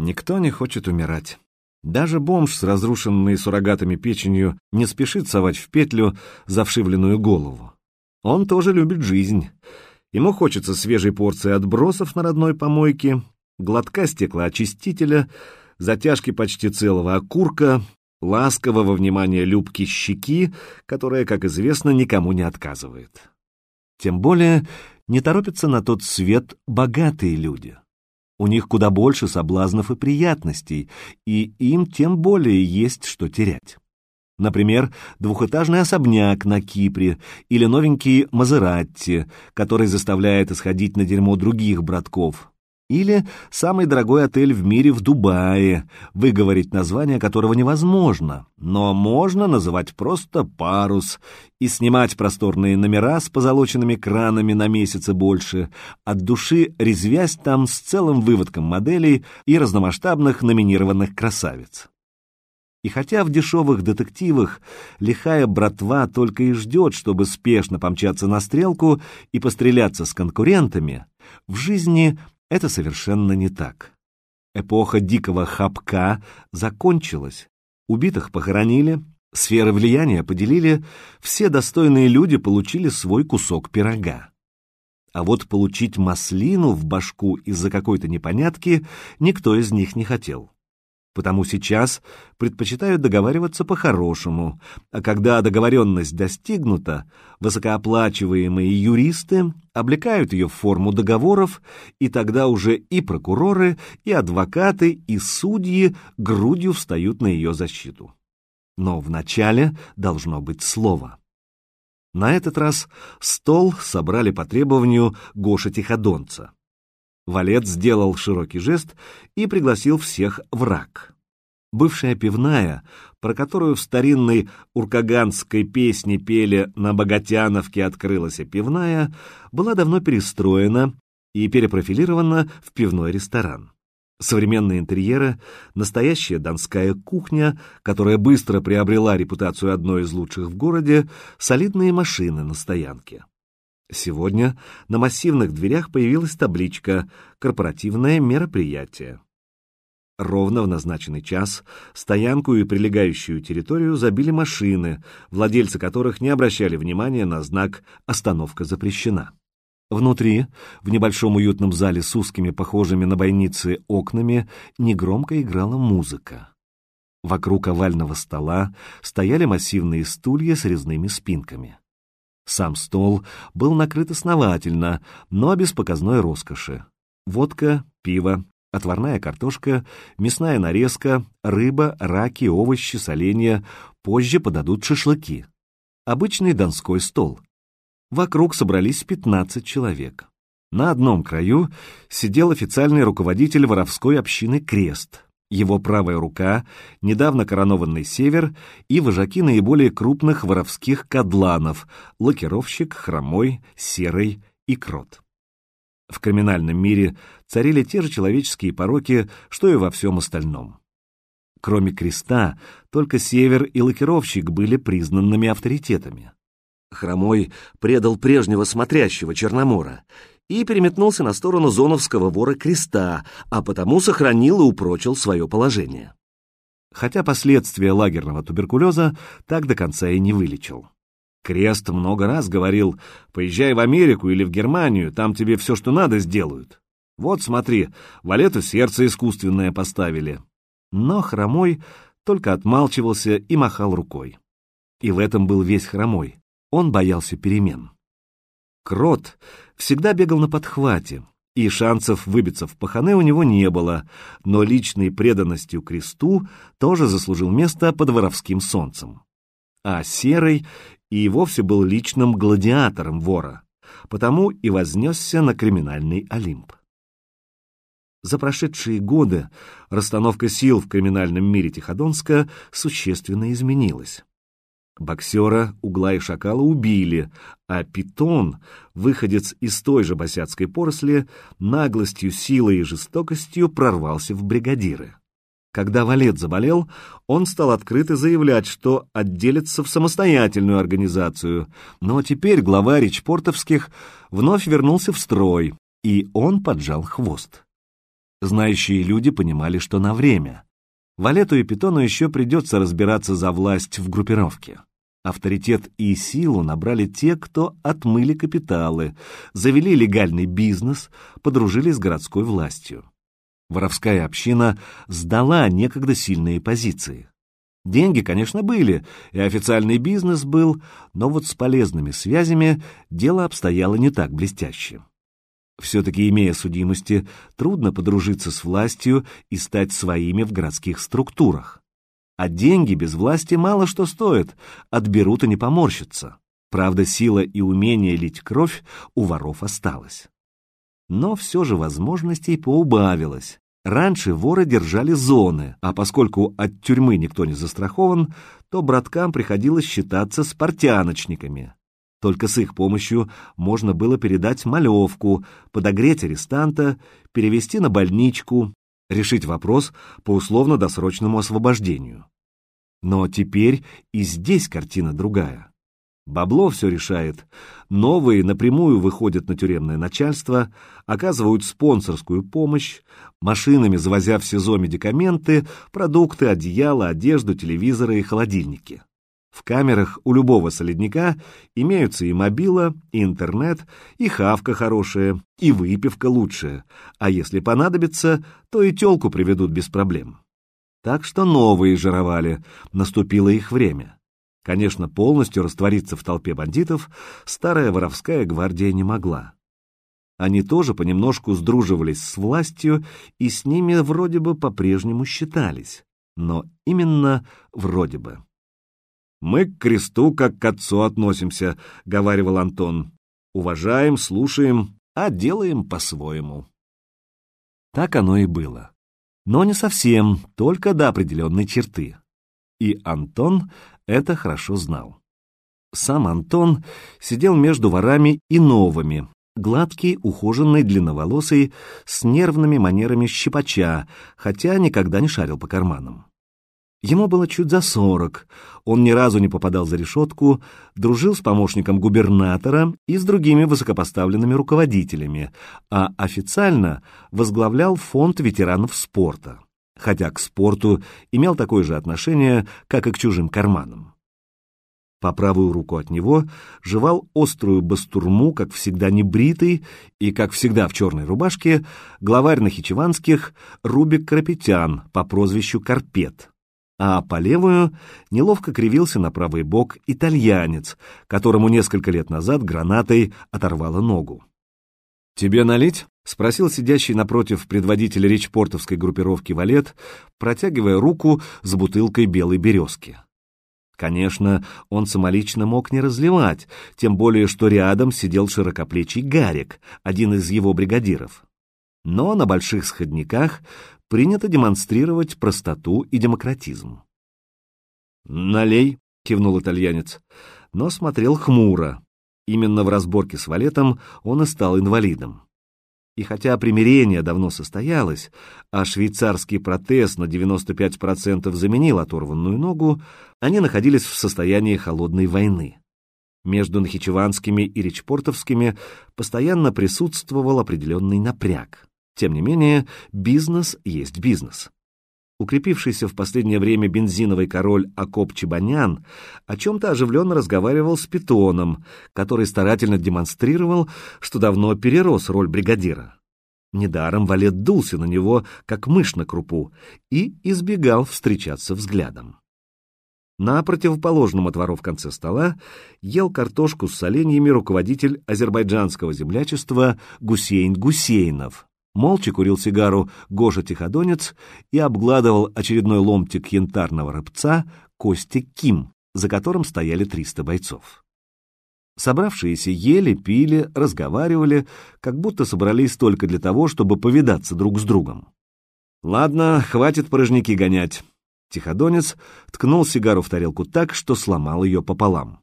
Никто не хочет умирать. Даже бомж с разрушенной суррогатами печенью не спешит совать в петлю завшивленную голову. Он тоже любит жизнь. Ему хочется свежей порции отбросов на родной помойке, глотка стеклоочистителя, затяжки почти целого окурка, ласкового внимания любки щеки, которая, как известно, никому не отказывает. Тем более не торопятся на тот свет богатые люди. У них куда больше соблазнов и приятностей, и им тем более есть что терять. Например, двухэтажный особняк на Кипре или новенький Мазератти, который заставляет исходить на дерьмо других братков, или самый дорогой отель в мире в Дубае, выговорить название которого невозможно, но можно называть просто «парус» и снимать просторные номера с позолоченными кранами на месяцы больше, от души резвясь там с целым выводком моделей и разномасштабных номинированных красавиц. И хотя в дешевых детективах лихая братва только и ждет, чтобы спешно помчаться на стрелку и постреляться с конкурентами, в жизни это совершенно не так. Эпоха дикого хапка закончилась. Убитых похоронили, сферы влияния поделили, все достойные люди получили свой кусок пирога. А вот получить маслину в башку из-за какой-то непонятки никто из них не хотел потому сейчас предпочитают договариваться по-хорошему, а когда договоренность достигнута, высокооплачиваемые юристы облекают ее в форму договоров, и тогда уже и прокуроры, и адвокаты, и судьи грудью встают на ее защиту. Но вначале должно быть слово. На этот раз стол собрали по требованию Гоша Тиходонца. Валет сделал широкий жест и пригласил всех в рак. Бывшая пивная, про которую в старинной уркаганской песне пели «На Богатяновке открылась пивная», была давно перестроена и перепрофилирована в пивной ресторан. Современные интерьеры, настоящая донская кухня, которая быстро приобрела репутацию одной из лучших в городе, солидные машины на стоянке. Сегодня на массивных дверях появилась табличка «Корпоративное мероприятие». Ровно в назначенный час стоянку и прилегающую территорию забили машины, владельцы которых не обращали внимания на знак «Остановка запрещена». Внутри, в небольшом уютном зале с узкими, похожими на бойницы, окнами, негромко играла музыка. Вокруг овального стола стояли массивные стулья с резными спинками. Сам стол был накрыт основательно, но без показной роскоши. Водка, пиво, отварная картошка, мясная нарезка, рыба, раки, овощи, соленья. Позже подадут шашлыки. Обычный донской стол. Вокруг собрались 15 человек. На одном краю сидел официальный руководитель воровской общины Крест, его правая рука, недавно коронованный север и вожаки наиболее крупных воровских кадланов — лакировщик, хромой, серый и крот. В криминальном мире царили те же человеческие пороки, что и во всем остальном. Кроме креста, только север и лакировщик были признанными авторитетами. Хромой предал прежнего смотрящего Черномора и переметнулся на сторону зоновского вора Креста, а потому сохранил и упрочил свое положение. Хотя последствия лагерного туберкулеза так до конца и не вылечил. Крест много раз говорил, поезжай в Америку или в Германию, там тебе все, что надо, сделают. Вот смотри, валету сердце искусственное поставили. Но Хромой только отмалчивался и махал рукой. И в этом был весь Хромой. Он боялся перемен. Крот всегда бегал на подхвате, и шансов выбиться в паханы у него не было, но личной преданностью кресту тоже заслужил место под воровским солнцем. А Серый и вовсе был личным гладиатором вора, потому и вознесся на криминальный Олимп. За прошедшие годы расстановка сил в криминальном мире Тиходонска существенно изменилась. Боксера, угла и шакала убили, а питон, выходец из той же босяцкой поросли, наглостью, силой и жестокостью прорвался в бригадиры. Когда Валет заболел, он стал открыто заявлять, что отделится в самостоятельную организацию, но теперь глава речпортовских вновь вернулся в строй, и он поджал хвост. Знающие люди понимали, что на время. Валету и Питону еще придется разбираться за власть в группировке. Авторитет и силу набрали те, кто отмыли капиталы, завели легальный бизнес, подружились с городской властью. Воровская община сдала некогда сильные позиции. Деньги, конечно, были, и официальный бизнес был, но вот с полезными связями дело обстояло не так блестяще. Все-таки, имея судимости, трудно подружиться с властью и стать своими в городских структурах. А деньги без власти мало что стоят, отберут и не поморщатся. Правда, сила и умение лить кровь у воров осталось. Но все же возможностей поубавилось. Раньше воры держали зоны, а поскольку от тюрьмы никто не застрахован, то браткам приходилось считаться с портяночниками. Только с их помощью можно было передать малевку, подогреть арестанта, перевести на больничку, решить вопрос по условно-досрочному освобождению. Но теперь и здесь картина другая. Бабло все решает. Новые напрямую выходят на тюремное начальство, оказывают спонсорскую помощь, машинами завозя в СИЗО медикаменты, продукты, одеяла, одежду, телевизоры и холодильники. В камерах у любого солидника имеются и мобила, и интернет, и хавка хорошая, и выпивка лучшая, а если понадобится, то и телку приведут без проблем. Так что новые жировали, наступило их время. Конечно, полностью раствориться в толпе бандитов старая воровская гвардия не могла. Они тоже понемножку сдруживались с властью и с ними вроде бы по-прежнему считались. Но именно вроде бы. «Мы к кресту как к отцу относимся», — говаривал Антон. «Уважаем, слушаем, а делаем по-своему». Так оно и было. Но не совсем, только до определенной черты. И Антон это хорошо знал. Сам Антон сидел между ворами и новыми, гладкий, ухоженный, длинноволосый, с нервными манерами щипача, хотя никогда не шарил по карманам. Ему было чуть за сорок, он ни разу не попадал за решетку, дружил с помощником губернатора и с другими высокопоставленными руководителями, а официально возглавлял фонд ветеранов спорта хотя к спорту имел такое же отношение, как и к чужим карманам. По правую руку от него жевал острую бастурму, как всегда небритый и, как всегда в черной рубашке, главарь Нахичеванских Рубик Крапетян по прозвищу Карпет. А по левую неловко кривился на правый бок итальянец, которому несколько лет назад гранатой оторвало ногу. «Тебе налить?» — спросил сидящий напротив предводителя речпортовской группировки Валет, протягивая руку с бутылкой белой березки. Конечно, он самолично мог не разливать, тем более, что рядом сидел широкоплечий Гарик, один из его бригадиров. Но на больших сходниках принято демонстрировать простоту и демократизм. «Налей», — кивнул итальянец, но смотрел хмуро. Именно в разборке с Валетом он и стал инвалидом. И хотя примирение давно состоялось, а швейцарский протез на 95% заменил оторванную ногу, они находились в состоянии холодной войны. Между нахичеванскими и речпортовскими постоянно присутствовал определенный напряг. Тем не менее, бизнес есть бизнес. Укрепившийся в последнее время бензиновый король Акоп Чебанян о чем-то оживленно разговаривал с Питоном, который старательно демонстрировал, что давно перерос роль бригадира. Недаром Валет дулся на него, как мышь на крупу, и избегал встречаться взглядом. На противоположном от воров конце стола ел картошку с соленьями руководитель азербайджанского землячества Гусейн Гусейнов, молча курил сигару Гоша Тиходонец и обгладывал очередной ломтик янтарного рыбца Кости Ким, за которым стояли 300 бойцов. Собравшиеся ели, пили, разговаривали, как будто собрались только для того, чтобы повидаться друг с другом. «Ладно, хватит порожники гонять». Тиходонец ткнул сигару в тарелку так, что сломал ее пополам.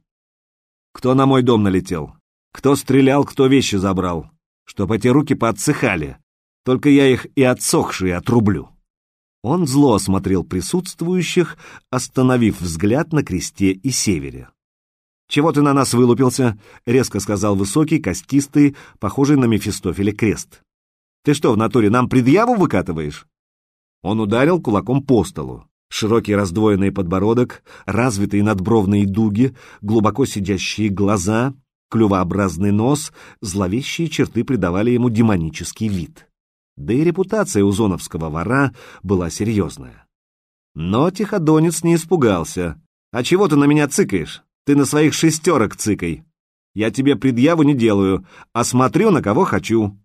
«Кто на мой дом налетел? Кто стрелял, кто вещи забрал? Чтоб эти руки поотсыхали. Только я их и отсохшие отрублю. Он зло осмотрел присутствующих, остановив взгляд на кресте и севере. «Чего ты на нас вылупился?» — резко сказал высокий, костистый, похожий на Мефистофеля крест. Ты что, в натуре нам предъяву выкатываешь?» Он ударил кулаком по столу. Широкий раздвоенный подбородок, развитые надбровные дуги, глубоко сидящие глаза, клювообразный нос, зловещие черты придавали ему демонический вид. Да и репутация у зоновского вора была серьезная. Но тиходонец не испугался. «А чего ты на меня цыкаешь? Ты на своих шестерок цыкай. Я тебе предъяву не делаю, а смотрю, на кого хочу.